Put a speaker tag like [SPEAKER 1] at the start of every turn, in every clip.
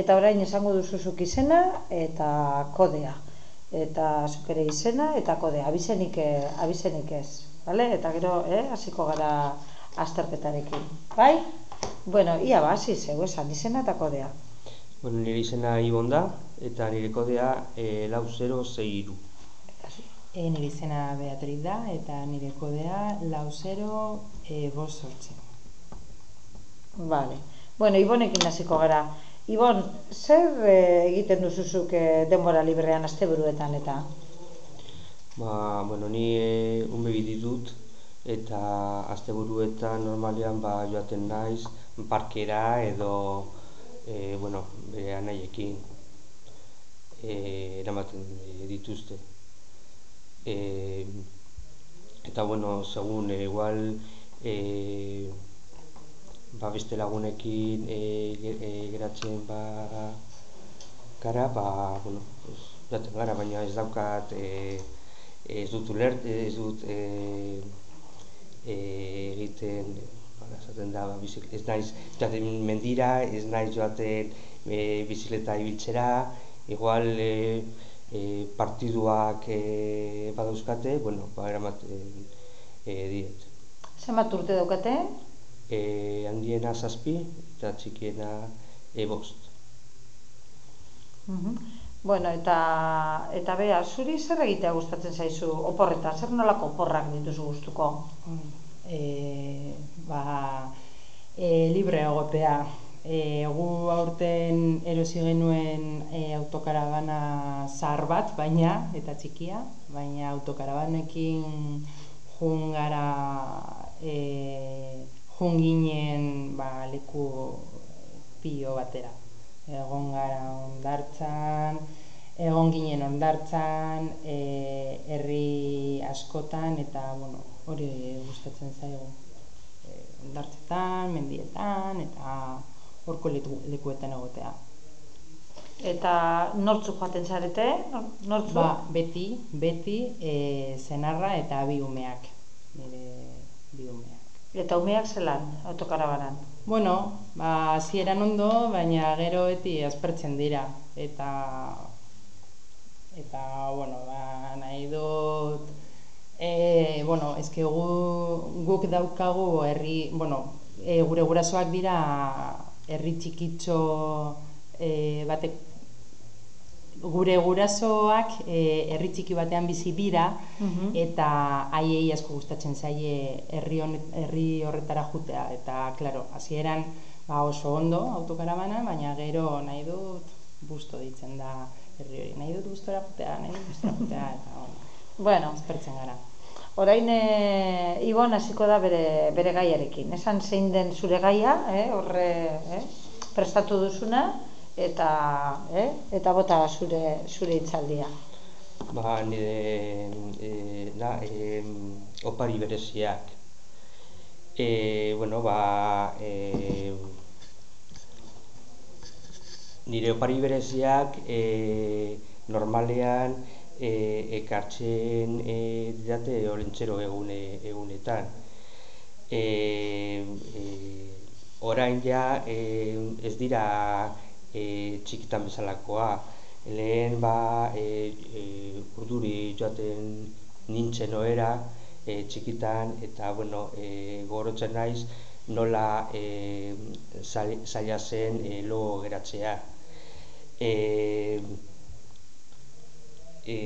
[SPEAKER 1] Eta orain esango duzuzuk izena eta kodea. Eta zuk ere izena eta kodea. Abizenik, eh, abizenik ez. Vale? Eta gero, eh, hasiko gara azterketarekin. Bai? Bueno, ia ba, hasi zeu esan izena eta kodea.
[SPEAKER 2] Bueno, nire izena Ibon da, eta nire kodea e, lau 0 zeiru.
[SPEAKER 3] E, nire izena Beatriz da, eta nire kodea lau 0 e, bost sortzen.
[SPEAKER 1] Vale. Bueno, Ibonekin hasiko gara. Ibon, zer eh, egiten duzuzuk eh, denbora librean asteburuetan eta?
[SPEAKER 2] Ba, bueno, ni e, un ditut eta asteburuetan normalean ba joaten naiz parkera edo e, bueno, bere anaiekin e, eramaten dituzte. E, eta bueno, segun e, igual e, ba, beste lagunekin e, e, geratzen ba, gara, ba, bueno, pues, jaten gara, baina ez daukat e, ez dut ulert, ez dut e, e, egiten ba, esaten da, ba, bizik, ez naiz joaten mendira, ez naiz joaten e, bizikleta ibiltzera, igual e, e, partiduak e, badauzkate, bueno, ba, eramaten e, diet.
[SPEAKER 1] Zenbat urte daukate?
[SPEAKER 2] E, handiena zazpi eta txikiena e, bost.
[SPEAKER 1] Mhm. Bueno, eta, eta bea, zuri zer egitea gustatzen zaizu oporreta? Zer nolako oporrak dituzu gustuko?
[SPEAKER 3] E, ba, e, libre egotea. E, gu aurten erosi genuen e, autokarabana zahar bat, baina, eta txikia, baina autokarabanekin jungara e, jun ginen ba, leku pio batera. Egon gara ondartzan, egon ginen ondartzan, e, herri askotan, eta bueno, hori gustatzen zaigu. E, ondartzetan, mendietan, eta horko lekuetan egotea.
[SPEAKER 1] Eta nortzuk joaten zarete? Nortzuk?
[SPEAKER 3] Ba, beti, beti, e, zenarra eta bi umeak. Nire bi umeak.
[SPEAKER 1] Eta umeak zelan, autokarabanan?
[SPEAKER 3] Bueno, ba, eran ondo, baina gero beti aspertzen dira. Eta, eta bueno, ba, nahi dut, e, bueno, ezke gu, guk daukagu herri, bueno, e, gure gurasoak dira herri txikitxo e, batek gure gurasoak e, herri txiki batean bizi dira mhm. eta haiei asko gustatzen zaie herri herri horretara jutea eta claro, hasieran ba oso ondo autokarabana, baina gero nahi dut busto ditzen da herri hori. Nahi dut bustora jutea, nahi dut bustora jutea eta
[SPEAKER 1] bueno,
[SPEAKER 3] espertzen gara.
[SPEAKER 1] Orain e, Ibon hasiko da bere, bere gaiarekin. Esan zein den zure gaia, eh, horre, eh, prestatu duzuna, eta eh, eta bota zure zure itzaldia.
[SPEAKER 2] Ba, nire e, na, e, opari bereziak. E, bueno, ba, e, nire opari bereziak e, normalean e, ekartzen e, didate olentzero egune, egunetan. E, e, orain ja e, ez dira e, txikitan bezalakoa. Lehen ba e, e, urduri joaten nintzen oera e, txikitan eta bueno, e, gorotzen naiz nola e, zaila zen e, logo geratzea. E, e,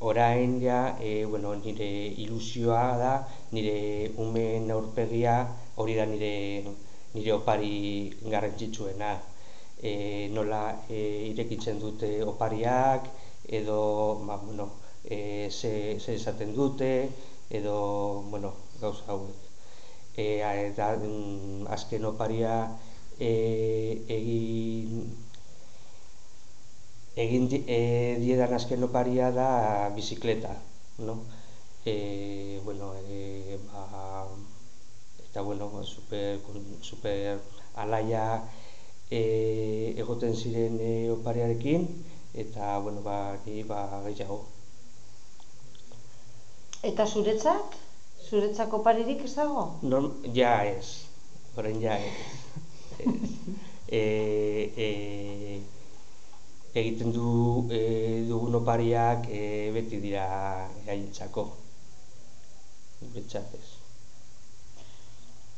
[SPEAKER 2] orain ja, e, bueno, nire ilusioa da, nire umen aurpegia hori da nire, nire opari garrantzitsuena e, nola e, irekitzen dute opariak edo ba, bueno, e, ze, ze esaten dute edo bueno, gauza hauek. E, eta mm, azken oparia e, egin egin e, diedan azken oparia da bizikleta, no? E, bueno, e, ba, eta bueno, super, super alaia e, egoten ziren e, oparearekin eta bueno ba ni ba gehiago
[SPEAKER 1] Eta zuretzak? Zuretzako oparirik ez dago?
[SPEAKER 2] No, ja ez. Orain ja ez. e, e, egiten du e, dugun opariak e, beti dira gaientzako. Betzat ez.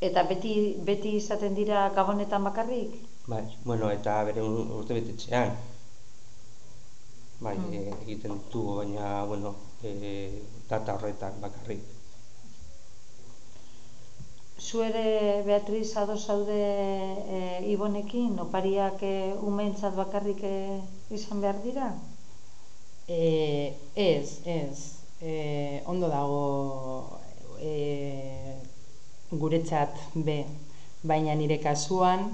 [SPEAKER 1] Eta beti, beti izaten dira gabonetan bakarrik?
[SPEAKER 2] Bai, bueno, eta bere urte betetxean. Bai,
[SPEAKER 1] Mm.
[SPEAKER 2] e, egiten du, baina, bueno, e, data horretan bakarrik.
[SPEAKER 1] Zu ere, Beatriz, ados zaude e, Ibonekin, opariak e, umeentzat bakarrik e, izan behar dira?
[SPEAKER 3] E, ez, ez. E, ondo dago e, guretzat be, baina nire kasuan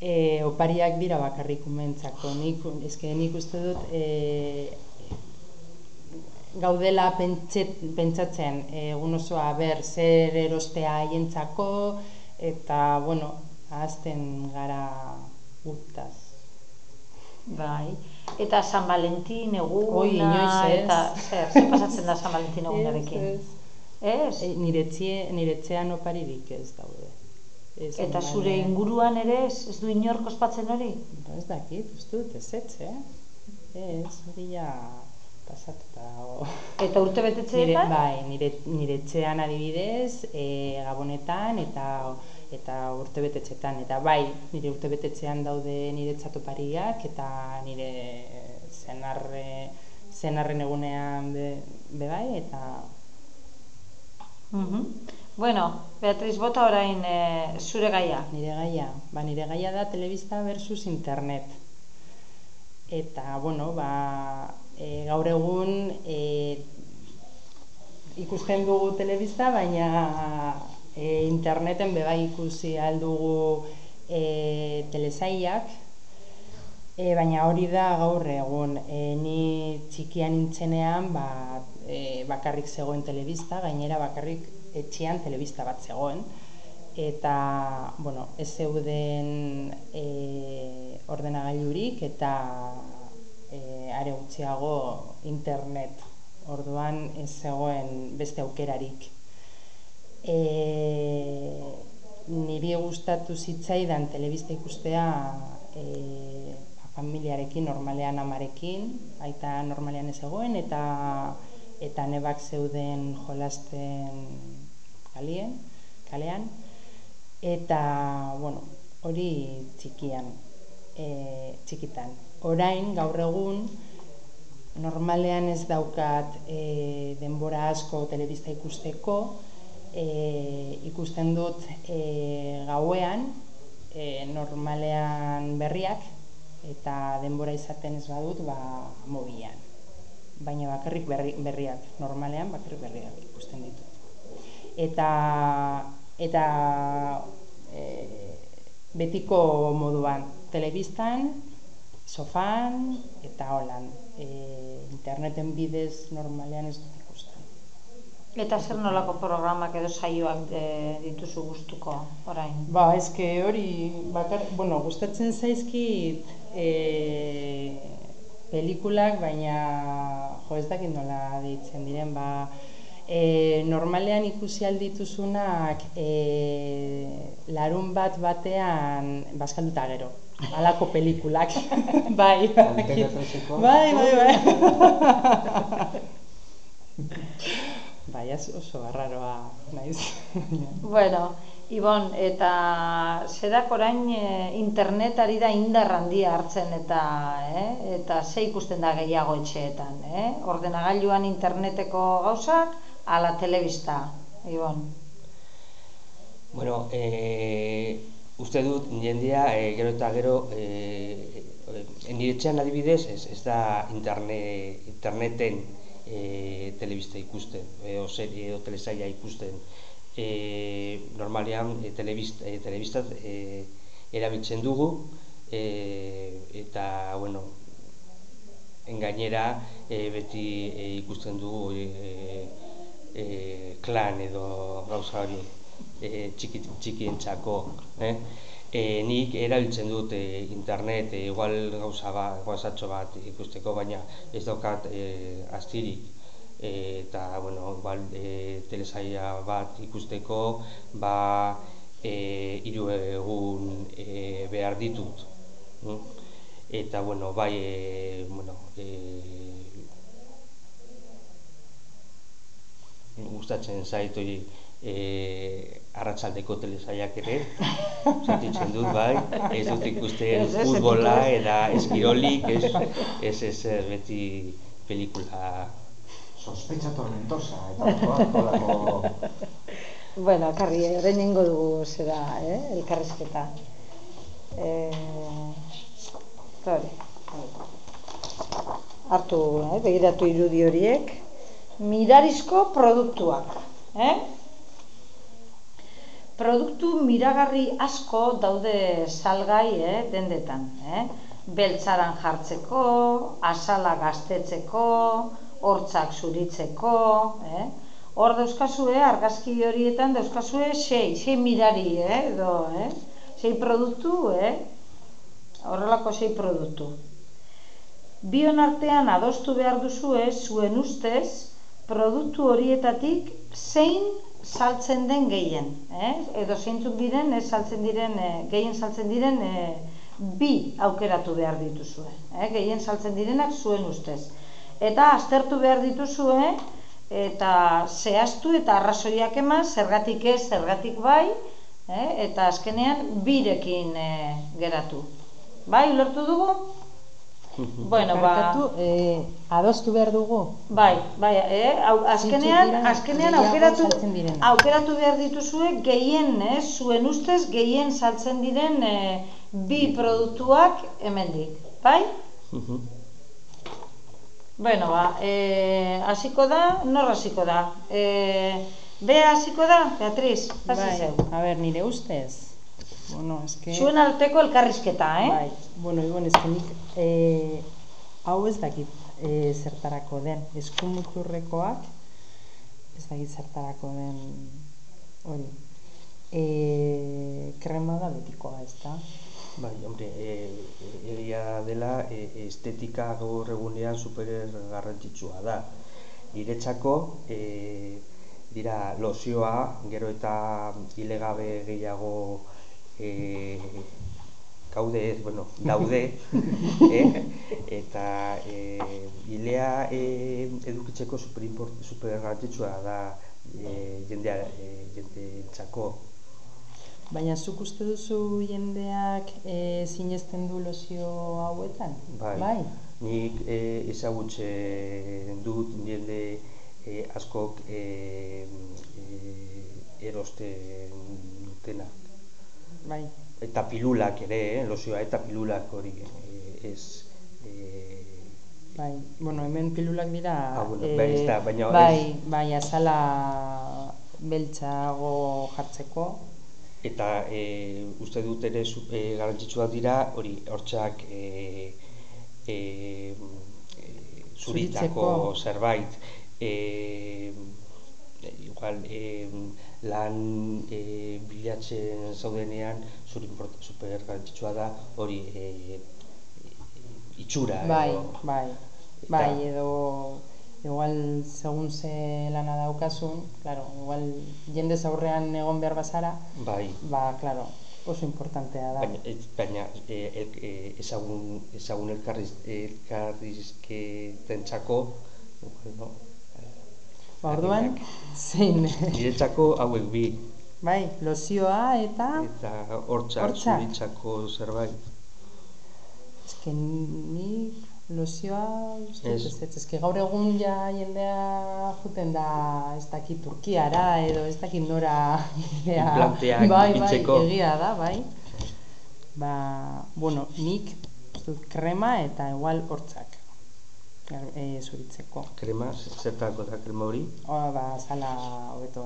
[SPEAKER 3] e, opariak dira bakarrik umentzako. Nik, eske, nik uste dut e, gaudela pentset, pentsatzen egun osoa ber zer erostea haientzako eta bueno, ahazten gara gutaz.
[SPEAKER 1] Bai. Eta San Valentin eguna,
[SPEAKER 3] Oi, inoiz ez.
[SPEAKER 1] eta zer, zer pasatzen da San Valentin egunarekin?
[SPEAKER 3] Ez, ez.
[SPEAKER 1] Ez?
[SPEAKER 3] E, niretzie, niretzean oparirik ez daude. Ez,
[SPEAKER 1] Eta zure inguruan ere ez, ez du inork ospatzen hori?
[SPEAKER 3] Ba, Ez dakit, ez dut, ez ez, eh? Ez, hori ja pasatuta dago.
[SPEAKER 1] Eta urte
[SPEAKER 3] Nire,
[SPEAKER 1] betetzeetan?
[SPEAKER 3] bai, nire, nire etxean adibidez, e, gabonetan eta eta urtebetetxetan eta bai, nire urtebetetxean daude nire txatopariak eta nire zenarre zenarren egunean be, be bai eta
[SPEAKER 1] Mhm. Bueno, Beatriz, bota orain e, zure gaia.
[SPEAKER 3] nire gaia, ba nire gaia da telebista versus internet. Eta bueno, ba e, gaur egun e, ikusten dugu telebista, baina e, interneten bebai ikusi aldugu e, telesailak, e, baina hori da gaur egun. E, ni txikian nintzenean ba, e, bakarrik zegoen telebista, gainera bakarrik etxean telebista bat zegoen. Eta, bueno, ez zeuden e, ordenagailurik eta e, are gutxiago internet. Orduan ez zegoen beste aukerarik. E, niri gustatu zitzaidan telebista ikustea e, familiarekin, normalean amarekin, aita normalean ez egoen, eta eta nebak zeuden jolasten kalien, kalean, eta, bueno, hori txikian, e, txikitan. Orain, gaur egun, normalean ez daukat e, denbora asko telebista ikusteko, e, ikusten dut e, gauean, e, normalean berriak, eta denbora izaten ez badut, ba, mobilan. Baina bakarrik berri, berriak, normalean bakarrik berriak ikusten ditut. Eta, eta e, betiko moduan, telebistan, sofan eta holan. E, interneten bidez normalean ez dut ikusten.
[SPEAKER 1] Eta zer nolako programak edo saioak e, dituzu gustuko orain?
[SPEAKER 3] Ba, eske hori, bakar, bueno, gustatzen zaizkit e, pelikulak, baina jo ez dakit nola deitzen diren, ba, e, normalean ikusi aldituzunak e, larun bat batean baskalduta gero. Halako pelikulak. bai,
[SPEAKER 2] trezeko?
[SPEAKER 3] bai, bai, bai. bai, az- oso arraroa naiz.
[SPEAKER 1] Bueno, Ibon, eta zerak orain e, internet ari da indar handia hartzen eta eh? eta ze ikusten da gehiago etxeetan, eh? Ordenagailuan interneteko gauzak ala telebista, Ibon.
[SPEAKER 2] Bueno, e, uste dut jendea e, gero eta gero e, e, nire etxean adibidez ez, ez da interne, interneten e, telebista ikusten edo serie edo telesaila ikusten e, normalean e, telebista, e, telebista e, erabiltzen dugu e, eta bueno engainera e, beti e, ikusten dugu e, e, klan edo gauza hori e, txiki, txikientzako eh? e, nik erabiltzen dut e, internet e, igual gauza bat, gauzatxo bat ikusteko baina ez daukat e, astirik e, eta bueno, igual e, telesaia bat ikusteko ba e, hiru egun e, behar ditut mm? eta bueno, bai, e, bueno, e, gustatzen zait e, arratsaldeko telesaiak ere, sentitzen dut bai, ez dut ikusten futbola eta eskirolik, ez, ez, ez, beti pelikula
[SPEAKER 4] Sospecha tormentosa, eta
[SPEAKER 1] Bueno, karri, orain ingo dugu zera, eh, elkarrizketa. Eh. Hartu, eh, begiratu irudi horiek. Mirarizko produktuak, eh? Produktu miragarri asko daude salgai, eh, dendetan, eh? Beltzaran jartzeko, asala gaztetzeko, hortzak zuritzeko, eh? Hor dauzkazue, argazki horietan dauzkazue sei, sei mirari, eh, edo, eh? Sei produktu, eh? Horrelako sei produktu. Bion artean adostu behar duzue, zuen ustez, produktu horietatik zein saltzen den gehien, eh? Edo zeintzuk diren, ez saltzen diren, eh, gehien saltzen diren eh, bi aukeratu behar dituzue, eh? Gehien saltzen direnak zuen ustez. Eta aztertu behar dituzue, eta zehaztu eta arrazoiak eman, zergatik ez, zergatik bai, eh? eta azkenean birekin eh, geratu. Bai, ulertu dugu? Bueno, ba,
[SPEAKER 3] Barkatu, eh, adostu behar dugu.
[SPEAKER 1] bai, bai, eh? Au, azkenean,
[SPEAKER 3] dira
[SPEAKER 1] azkenean aukeratu, aukeratu behar dituzue gehien, eh? zuen ustez gehien saltzen diren eh, bi produktuak hemendik, bai?
[SPEAKER 2] Mhm.
[SPEAKER 1] Bueno, ba, eh, hasiko da, nor hasiko da? Eh, Bea hasiko da, Beatriz, hasi
[SPEAKER 3] Bai,
[SPEAKER 1] zeu.
[SPEAKER 3] a ber, nire ustez. Bueno, eske...
[SPEAKER 1] Zuen arteko elkarrizketa, eh?
[SPEAKER 3] Bai, bueno, Ibon, eske nik eh, hau ez dakit eh, zertarako den. Eskumuturrekoak ez dakit zertarako den hori. Eh, krema da betikoa, ez da?
[SPEAKER 2] Bai, hombre, e, egia dela e, estetika gaur egunean super garrantzitsua da. Niretzako e, dira lozioa, gero eta ilegabe gehiago e, gaude ez, bueno, daude, eh? eta e, ilea e, edukitzeko super, garrantzitsua da e, jendea, e, jendeentzako.
[SPEAKER 3] Baina zuk uste duzu jendeak eh, sinesten du lozio hauetan?
[SPEAKER 2] Bai.
[SPEAKER 3] bai?
[SPEAKER 2] Nik e, ezagutzen dut jende e, askok e, e, erosten dutenak.
[SPEAKER 3] Bai.
[SPEAKER 2] Eta pilulak ere, eh, lozioa eta pilulak hori e, ez e,
[SPEAKER 3] Bai, bueno, hemen pilulak dira...
[SPEAKER 2] Ah, bueno, bai, ez da, baina
[SPEAKER 3] bai,
[SPEAKER 2] ez-
[SPEAKER 3] bai, azala beltzago jartzeko.
[SPEAKER 2] eta e, uste dut ere e, garrantzitsuak dira hori hortzak e, e,
[SPEAKER 3] Zuritzeko.
[SPEAKER 2] zerbait e, igual e, lan e, bilatzen zaudenean zuri super garrantzitsua da hori e, itxura
[SPEAKER 3] Bai,
[SPEAKER 2] edo,
[SPEAKER 3] bai,
[SPEAKER 2] Eta-
[SPEAKER 3] bai, edo igual segun ze lana daukasun, claro, igual jendez aurrean egon behar bazara,
[SPEAKER 2] bai
[SPEAKER 3] ba, claro, oso importantea da.
[SPEAKER 2] baina, ez, baina e, e, ezagun, ezagun elkarriz, elkarrizketentzako bueno,
[SPEAKER 3] Ba, orduan, zein,
[SPEAKER 2] niretzako hauek bi
[SPEAKER 3] bai, lozioa eta,
[SPEAKER 2] eta Hortzak. zuritzako zerbait
[SPEAKER 3] eske ni lozioa,
[SPEAKER 2] Ez.
[SPEAKER 3] ez, ez, eske gaur egun ja jendea juten da ez dakit Turkiara edo ez dakit nora idea.
[SPEAKER 2] Implanteak
[SPEAKER 3] bai, bai, egia da, bai. Ba, bueno, nik krema eta igual hortzak e, zuritzeko.
[SPEAKER 2] krema, zertako da krema hori
[SPEAKER 3] Hora ba, zala hobeto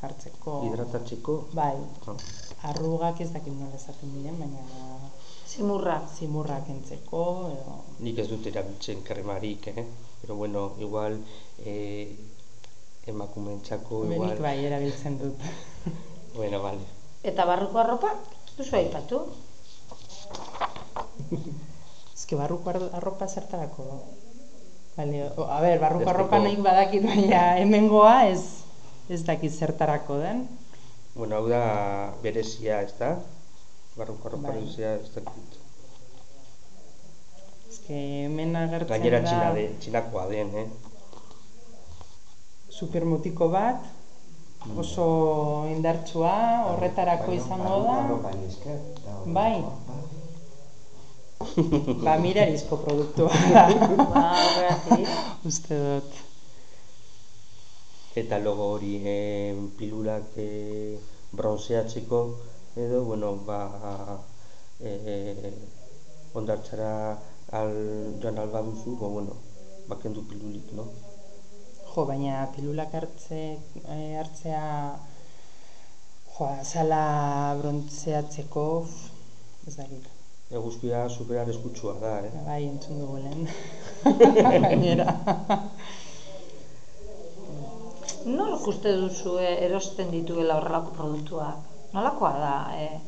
[SPEAKER 3] jartzeko.
[SPEAKER 2] hidratatzeko
[SPEAKER 3] Bai,
[SPEAKER 2] Ah,
[SPEAKER 3] arrugak ez dakit nola esaten diren, baina
[SPEAKER 1] Zimurra.
[SPEAKER 3] zimurrak entzeko edo
[SPEAKER 2] nik ez dut erabiltzen kremarik eh? pero bueno, igual eh, emakumeentzako
[SPEAKER 3] Benik
[SPEAKER 2] igual
[SPEAKER 3] bai erabiltzen dut.
[SPEAKER 2] bueno, vale
[SPEAKER 1] Eta barruko arropa, duzu aipatu?
[SPEAKER 3] Eske barruko ar- arropa zertarako da? Bale, o, a ber, barruko arropa nahi badakit, baina hemengoa ez ez dakit zertarako den.
[SPEAKER 2] Bueno, hau da berezia, ez da? Barruko arropa
[SPEAKER 3] Bai.
[SPEAKER 2] berezia, ez dakit.
[SPEAKER 3] Eske hemen agertzen
[SPEAKER 2] Gainera
[SPEAKER 3] da
[SPEAKER 2] txina de, txinakoa den, eh?
[SPEAKER 3] supermotiko bat, oso indartsua, horretarako izango da. Bai. Ba, mirarizko produktua.
[SPEAKER 1] Ba.
[SPEAKER 3] Uste dut.
[SPEAKER 2] Eta logo hori e, pilulak e, bronzeatzeko edo, bueno, ba, e, ondartzara al, joan alba duzu, ba, bueno, bakendu pilulik, no?
[SPEAKER 3] Jo, baina pilulak hartze, eh, hartzea jo, azala brontzeatzeko ez dakit.
[SPEAKER 2] Eguzkia super arriskutsua da, eh?
[SPEAKER 3] Bai, entzun dugu lehen. Gainera.
[SPEAKER 1] Nork uste duzu eh, erosten dituela horrelako produktuak? Nolakoa da eh,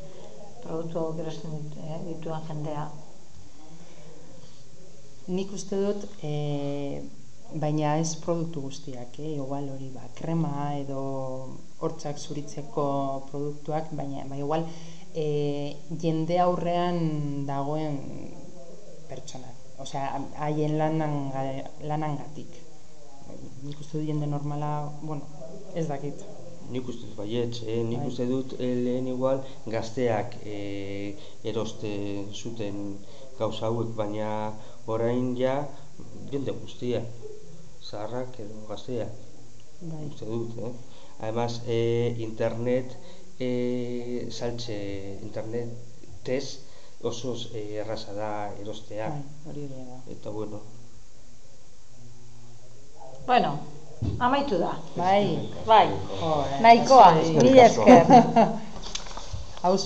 [SPEAKER 1] produktu hauek erosten ditu, eh, dituen jendea?
[SPEAKER 3] Nik uste dut, e, baina ez produktu guztiak, eh? igual hori ba, krema edo hortzak zuritzeko produktuak, baina ba, igual e, jende aurrean dagoen pertsonak, osea, haien lanan, lanangatik. Nik uste dut jende normala, bueno, ez dakit.
[SPEAKER 2] Nik uste dut baietz, eh? nik
[SPEAKER 3] Bai.
[SPEAKER 2] uste dut eh, lehen igual gazteak e, eroste zuten gauza hauek, baina orain ja jende guztia, zaharrak edo gazteak,
[SPEAKER 3] Bai.
[SPEAKER 2] uste dut, eh? Además, eh, internet eh, saltze internetez oso eh, erraza da erostea.
[SPEAKER 3] Bai, hori ere da.
[SPEAKER 2] Eta bueno,
[SPEAKER 1] Bueno, amaitu da.
[SPEAKER 3] Bai,
[SPEAKER 1] Bai, nahikoa,
[SPEAKER 3] asko-
[SPEAKER 1] mila esker.
[SPEAKER 3] Hau